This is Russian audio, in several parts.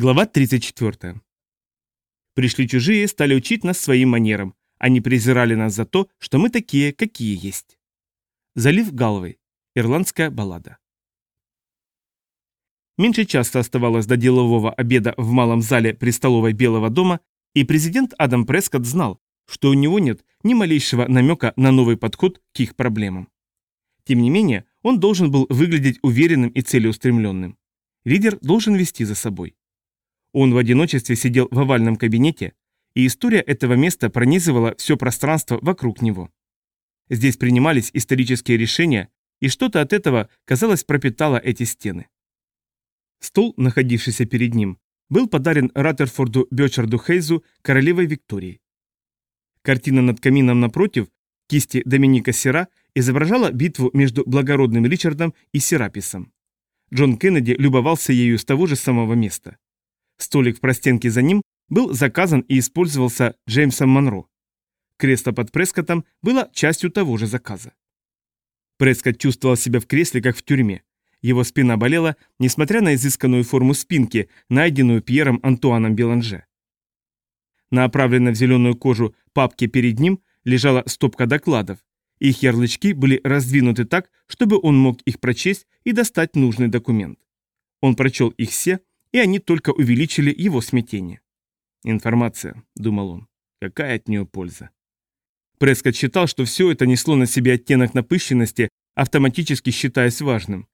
Глава 34. Пришли чужие, стали учить нас своим манерам. Они презирали нас за то, что мы такие, какие есть. Залив Галвей. Ирландская баллада. Меньше часа оставалось до делового обеда в малом зале при столовой Белого дома, и президент Адам Прескотт знал, что у него нет ни малейшего намека на новый подход к их проблемам. Тем не менее, он должен был выглядеть уверенным и целеустремленным. Лидер должен вести за собой. Он в одиночестве сидел в овальном кабинете, и история этого места пронизывала все пространство вокруг него. Здесь принимались исторические решения, и что-то от этого, казалось, пропитало эти стены. Стол, находившийся перед ним, был подарен Раттерфорду Бёчарду Хейзу королевой Виктории. Картина над камином напротив, кисти Доминика Сера, изображала битву между благородным Ричардом и Сераписом. Джон Кеннеди любовался ею с того же самого места. Столик в простенке за ним был заказан и использовался Джеймсом Монро. Кресло под Прескоттом было частью того же заказа. Прескотт чувствовал себя в кресле, как в тюрьме. Его спина болела, несмотря на изысканную форму спинки, найденную Пьером Антуаном Беланже. На оправленной в зеленую кожу папке перед ним лежала стопка докладов. Их ярлычки были раздвинуты так, чтобы он мог их прочесть и достать нужный документ. Он прочел их все, и они только увеличили его смятение. «Информация», — думал он, — «какая от нее польза?» Прескотт считал, что все это несло на себе оттенок напыщенности, автоматически считаясь важным.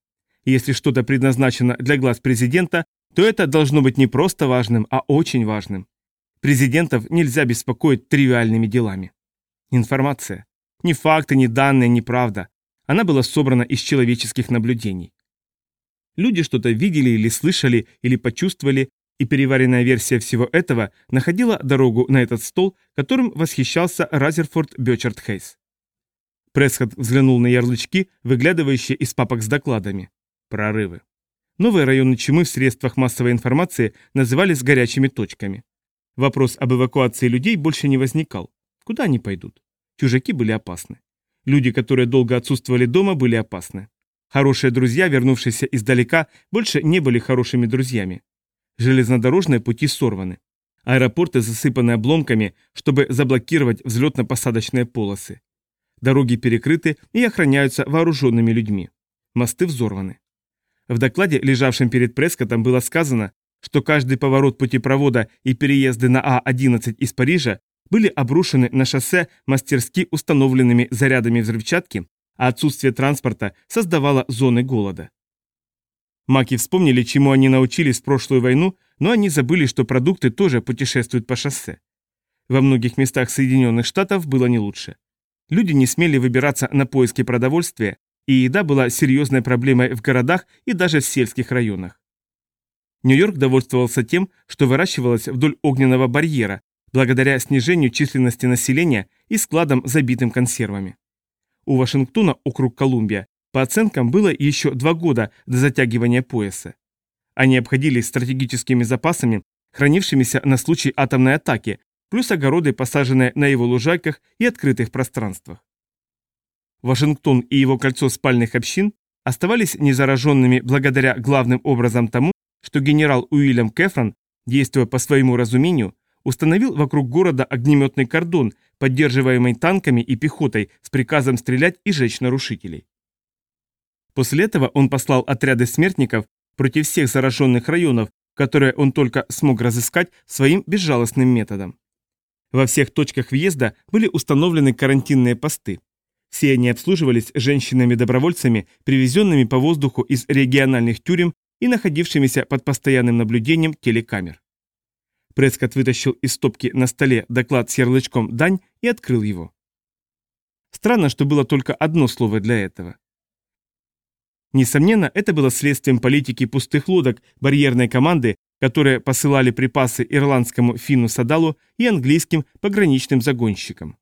Если что-то предназначено для глаз президента, то это должно быть не просто важным, а очень важным. Президентов нельзя беспокоить тривиальными делами. Информация. Ни факты, ни данные, ни правда. Она была собрана из человеческих наблюдений. Люди что-то видели или слышали, или почувствовали, и переваренная версия всего этого находила дорогу на этот стол, которым восхищался Разерфорд Бёчард Хейс. Пресхот взглянул на ярлычки, выглядывающие из папок с докладами. Прорывы. Новые районы чумы в средствах массовой информации назывались горячими точками. Вопрос об эвакуации людей больше не возникал. Куда они пойдут? Чужаки были опасны. Люди, которые долго отсутствовали дома, были опасны. Хорошие друзья, вернувшиеся издалека, больше не были хорошими друзьями. Железнодорожные пути сорваны. Аэропорты засыпаны обломками, чтобы заблокировать взлетно-посадочные полосы. Дороги перекрыты и охраняются вооруженными людьми. Мосты взорваны. В докладе, лежавшем перед Прескотом, было сказано, что каждый поворот путепровода и переезды на А-11 из Парижа были обрушены на шоссе мастерски установленными зарядами взрывчатки а отсутствие транспорта создавало зоны голода. Маки вспомнили, чему они научились в прошлую войну, но они забыли, что продукты тоже путешествуют по шоссе. Во многих местах Соединенных Штатов было не лучше. Люди не смели выбираться на поиски продовольствия, и еда была серьезной проблемой в городах и даже в сельских районах. Нью-Йорк довольствовался тем, что выращивалось вдоль огненного барьера, благодаря снижению численности населения и складам, забитым консервами. У Вашингтона, округ Колумбия, по оценкам было еще два года до затягивания пояса. Они обходились стратегическими запасами, хранившимися на случай атомной атаки, плюс огороды, посаженные на его лужайках и открытых пространствах. Вашингтон и его кольцо спальных общин оставались незараженными благодаря главным образом тому, что генерал Уильям Кефрон, действуя по своему разумению, установил вокруг города огнеметный кордон, поддерживаемый танками и пехотой с приказом стрелять и жечь нарушителей. После этого он послал отряды смертников против всех зараженных районов, которые он только смог разыскать своим безжалостным методом. Во всех точках въезда были установлены карантинные посты. Все они обслуживались женщинами-добровольцами, привезенными по воздуху из региональных тюрем и находившимися под постоянным наблюдением телекамер. Прескотт вытащил из стопки на столе доклад с ярлычком «Дань» и открыл его. Странно, что было только одно слово для этого. Несомненно, это было следствием политики пустых лодок барьерной команды, которые посылали припасы ирландскому Финну Садалу и английским пограничным загонщикам.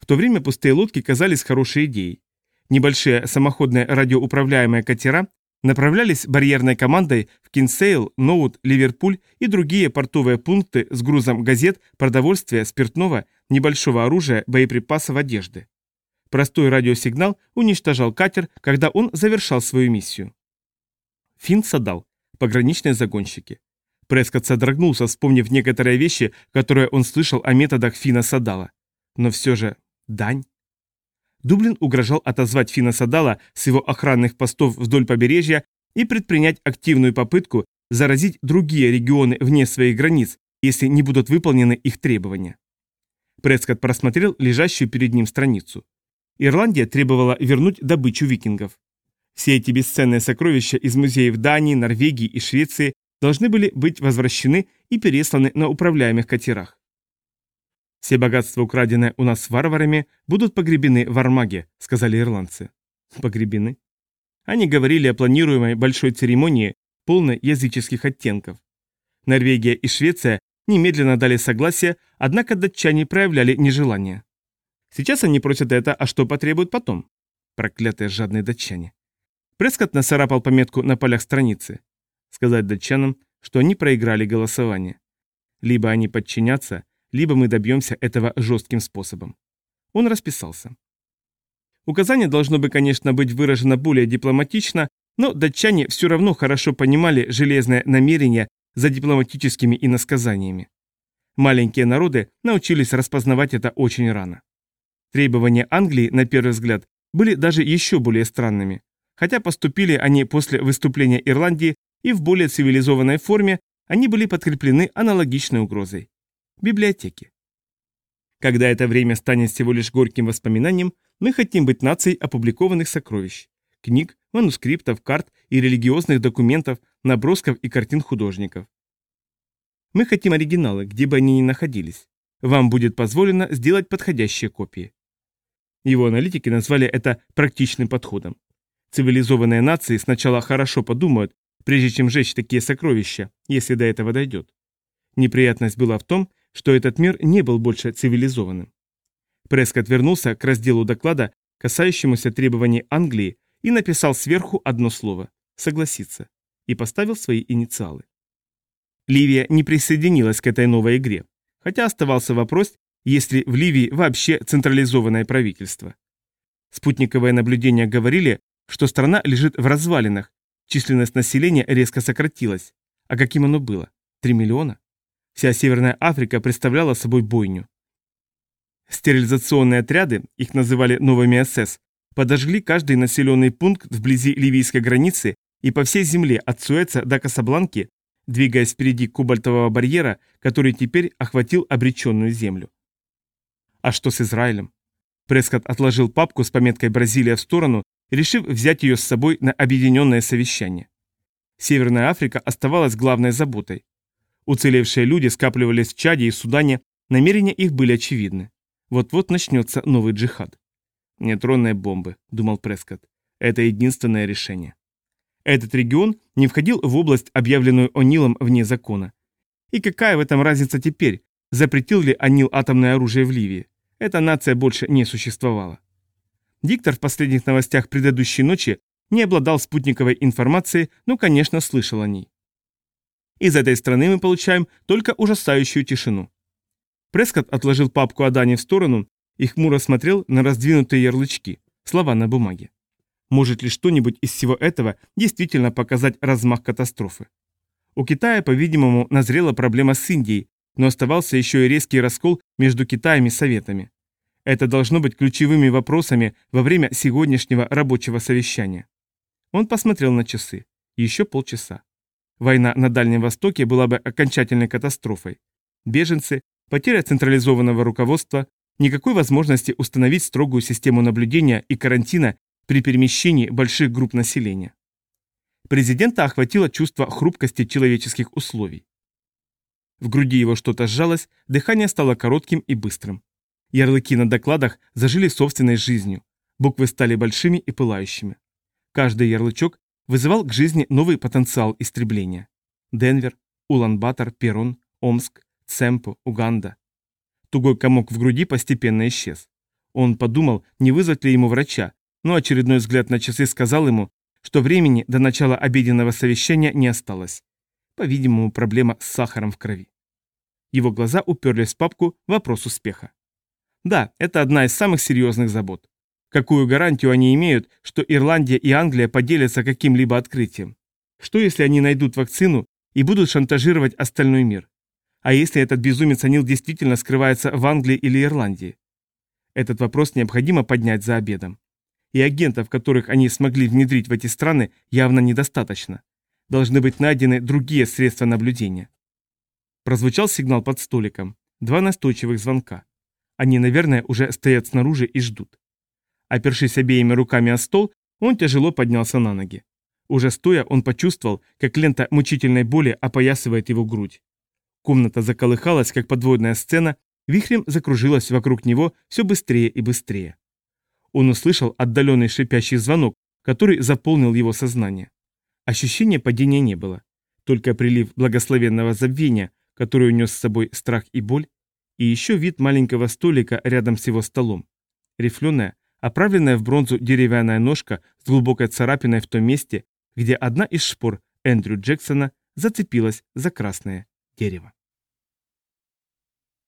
В то время пустые лодки казались хорошей идеей. Небольшие самоходные радиоуправляемые катера направлялись барьерной командой в Кинсейл, Хоут, Ливерпуль и другие портовые пункты с грузом газет, продовольствия, спиртного, небольшого оружия, боеприпасов, одежды. Простой радиосигнал уничтожал катер, когда он завершал свою миссию. Фин Садал. Пограничные загонщики. Прескотт содрогнулся, вспомнив некоторые вещи, которые он слышал о методах Фина Садала. Но все же... дань? Дублин угрожал отозвать Фина Садала с его охранных постов вдоль побережья и предпринять активную попытку заразить другие регионы вне своих границ, если не будут выполнены их требования. Прескотт просмотрел лежащую перед ним страницу. Ирландия требовала вернуть добычу викингов. Все эти бесценные сокровища из музеев Дании, Норвегии и Швеции должны были быть возвращены и пересланы на управляемых катерах. «Все богатства, украденные у нас варварами, будут погребены в Армаге», — сказали ирландцы. «Погребены?» Они говорили о планируемой большой церемонии, полной языческих оттенков. Норвегия и Швеция немедленно дали согласие, однако датчане проявляли нежелание. Сейчас они просят это, а что потребуют потом? Проклятые жадные датчане. Прескотт нацарапал пометку на полях страницы сказать датчанам, что они проиграли голосование. Либо они подчинятся, либо мы добьемся этого жестким способом. Он расписался. Указание должно бы, конечно, быть выражено более дипломатично, но датчане все равно хорошо понимали железное намерение за дипломатическими иносказаниями. Маленькие народы научились распознавать это очень рано. Требования Англии, на первый взгляд, были даже еще более странными, хотя поступили они после выступления Ирландии и в более цивилизованной форме они были подкреплены аналогичной угрозой – библиотеки. Когда это время станет всего лишь горьким воспоминанием, мы хотим быть нацией опубликованных сокровищ, книг, манускриптов, карт и религиозных документов, набросков и картин художников. Мы хотим оригиналы, где бы они ни находились. Вам будет позволено сделать подходящие копии. Его аналитики назвали это практичным подходом. Цивилизованные нации сначала хорошо подумают, прежде чем сжечь такие сокровища, если до этого дойдет. Неприятность была в том, что этот мир не был больше цивилизованным. Прескотт вернулся к разделу доклада, касающемуся требований Англии, и написал сверху одно слово «согласиться» и поставил свои инициалы. Ливия не присоединилась к этой новой игре, хотя оставался вопрос, есть ли в Ливии вообще централизованное правительство. Спутниковые наблюдения говорили, что страна лежит в развалинах, Численность населения резко сократилась. А каким оно было? Три миллиона? Вся Северная Африка представляла собой бойню. Стерилизационные отряды, их называли новыми СС, подожгли каждый населенный пункт вблизи ливийской границы и по всей земле от Суэца до Касабланки, двигаясь впереди кобальтового барьера, который теперь охватил обреченную землю. А что с Израилем? Прескотт отложил папку с пометкой «Бразилия» в сторону решив взять ее с собой на объединенное совещание. Северная Африка оставалась главной заботой. Уцелевшие люди скапливались в Чаде и Судане, намерения их были очевидны. Вот-вот начнется новый джихад. «Нейтронные бомбы», — думал Прескотт. «Это единственное решение». Этот регион не входил в область, объявленную О'Нилом вне закона. И какая в этом разница теперь, запретил ли О'Нил атомное оружие в Ливии? Эта нация больше не существовала. Диктор в последних новостях предыдущей ночи не обладал спутниковой информацией, но, конечно, слышал о ней. Из этой страны мы получаем только ужасающую тишину. Прескотт отложил папку о Дане в сторону и хмуро смотрел на раздвинутые ярлычки, слова на бумаге. Может ли что-нибудь из всего этого действительно показать размах катастрофы? У Китая, по-видимому, назрела проблема с Индией, но оставался еще и резкий раскол между Китаем и Советами. Это должно быть ключевыми вопросами во время сегодняшнего рабочего совещания. Он посмотрел на часы. Еще полчаса. Война на Дальнем Востоке была бы окончательной катастрофой. Беженцы, потеря централизованного руководства, никакой возможности установить строгую систему наблюдения и карантина при перемещении больших групп населения. Президента охватило чувство хрупкости человеческих условий. В груди его что-то сжалось, дыхание стало коротким и быстрым. Ярлыки на докладах зажили собственной жизнью. Буквы стали большими и пылающими. Каждый ярлычок вызывал к жизни новый потенциал истребления. Денвер, Улан-Батор, Перун, Омск, Цемпо, Уганда. Тугой комок в груди постепенно исчез. Он подумал, не вызвать ли ему врача, но очередной взгляд на часы сказал ему, что времени до начала обеденного совещания не осталось. По-видимому, проблема с сахаром в крови. Его глаза уперлись в папку «Вопрос успеха». Да, это одна из самых серьезных забот. Какую гарантию они имеют, что Ирландия и Англия поделятся каким-либо открытием? Что если они найдут вакцину и будут шантажировать остальной мир. А если этот безумец Анил действительно скрывается в Англии или Ирландии? Этот вопрос необходимо поднять за обедом. И агентов, которых они смогли внедрить в эти страны, явно недостаточно. Должны быть найдены другие средства наблюдения. Прозвучал сигнал под столиком. Два настойчивых звонка. Они, наверное, уже стоят снаружи и ждут. Опершись обеими руками о стол, он тяжело поднялся на ноги. Уже стоя, он почувствовал, как лента мучительной боли опоясывает его грудь. Комната заколыхалась, как подводная сцена, вихрем закружилась вокруг него все быстрее и быстрее. Он услышал отдаленный шипящий звонок, который заполнил его сознание. Ощущения падения не было, только прилив благословенного забвения, который унес с собой страх и боль, и еще вид маленького столика рядом с его столом. Рифленая, оправленная в бронзу деревянная ножка с глубокой царапиной в том месте, где одна из шпор Эндрю Джексона зацепилась за красное дерево.